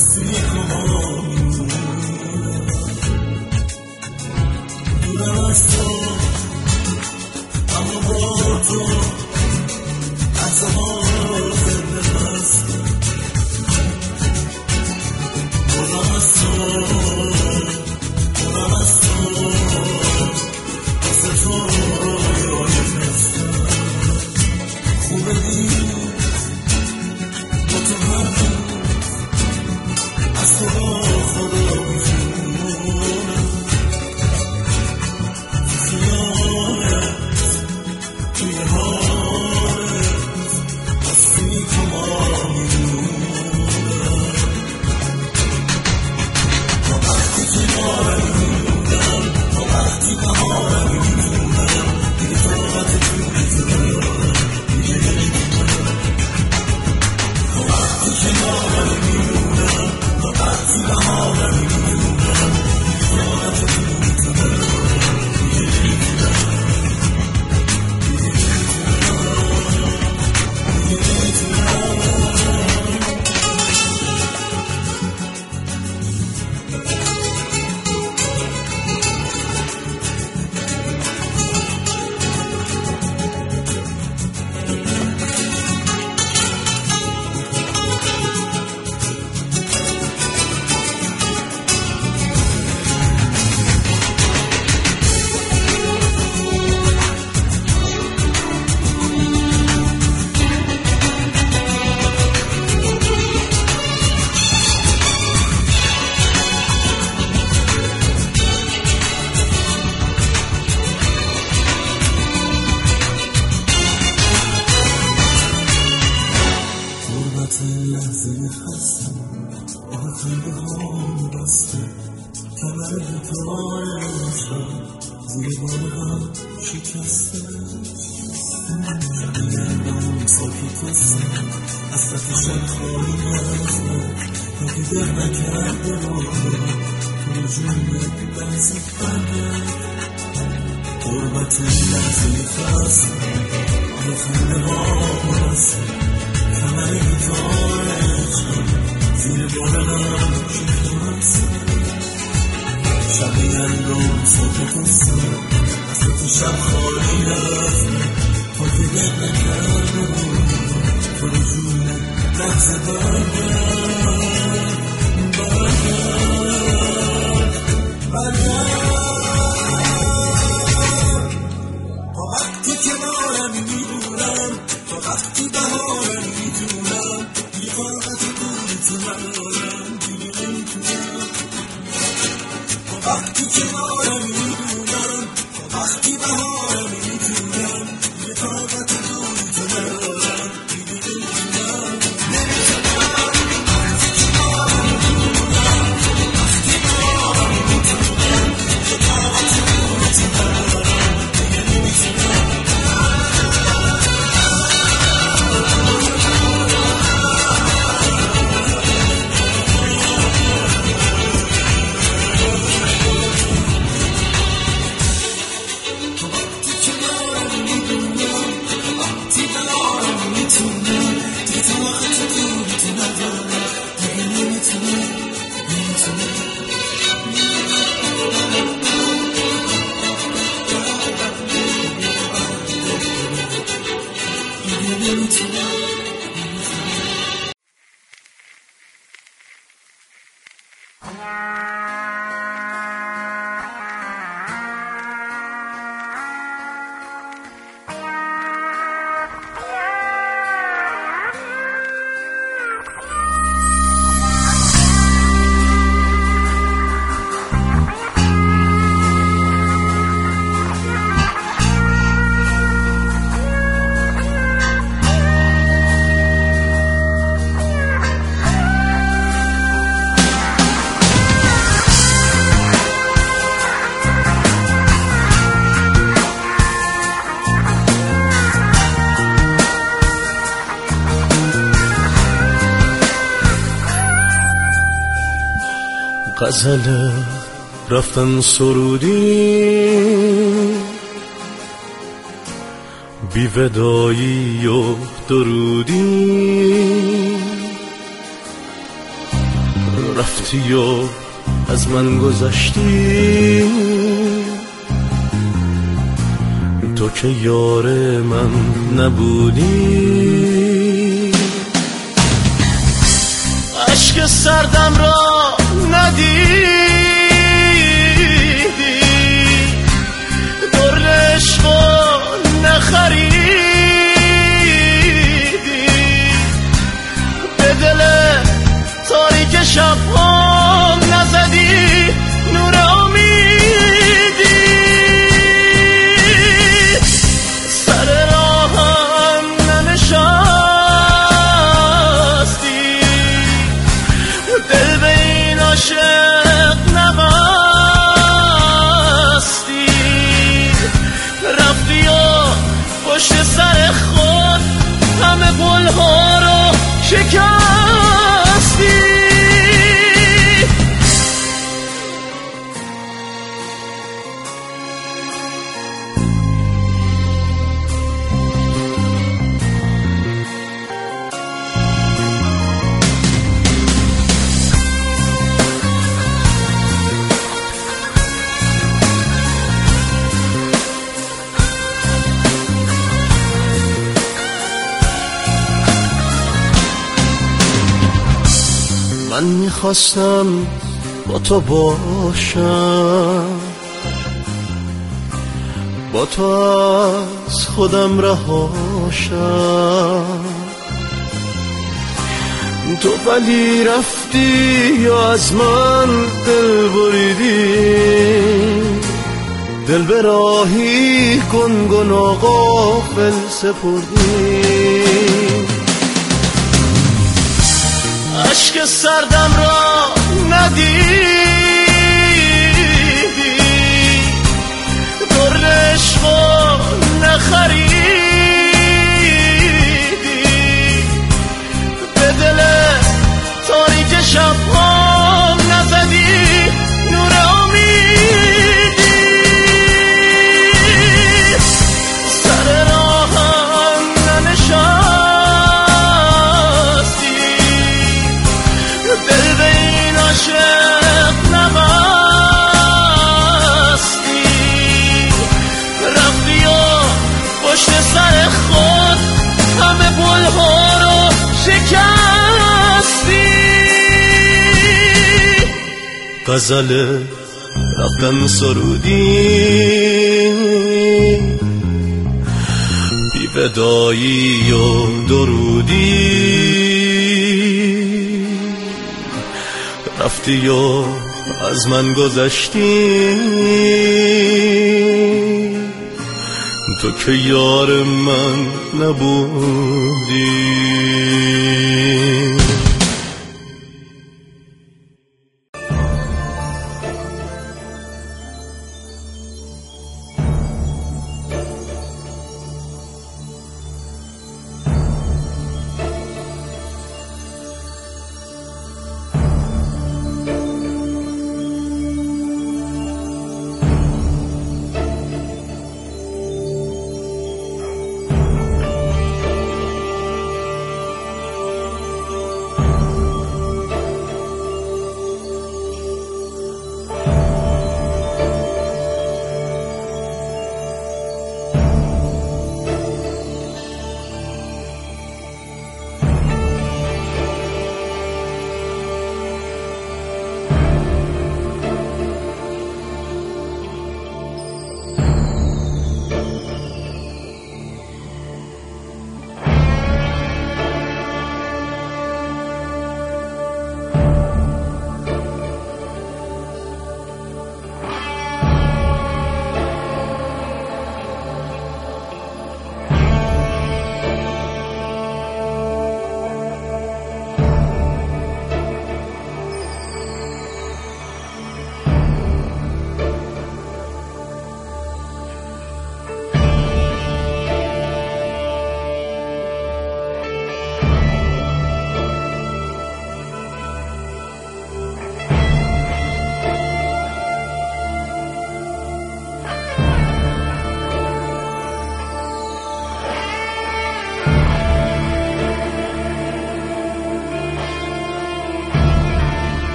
смеху. غربت لحظه هستم آه خیلی هم بسته. کمر دوتای عشقم زیر بار هم شکسته. گردم ساکت هستم از شب خالی در نکرده بارم تو جون بنزی بنده. غربت لحظه هستم هم هستم کمر دوتای عشقم زیر بار هم شکست شب گندم ساکت هستم از تو شب خالی نرفتم تا که دل نکرده بودم تو رو جون لحظه برگرد Yeah. غزل رفتن سرودی بی ودایی و درودی. رفتی و از من گذشتی. تو که یار من نبودی. عشق سردم را ندیدی رو من می‌خواستم با تو باشم. با تو از خودم رهاشم تو ولی رفتی یا از من دل بریدی؟ دل به راهی گنگن و غافل سپردی. عشق سردم را ندیدی. در عشق نخریدی. به دل تاریک شب غزل رفتن سرودی بی ودایی و درودی. رفتی و از من گذشتی. تو که یار من نبودی.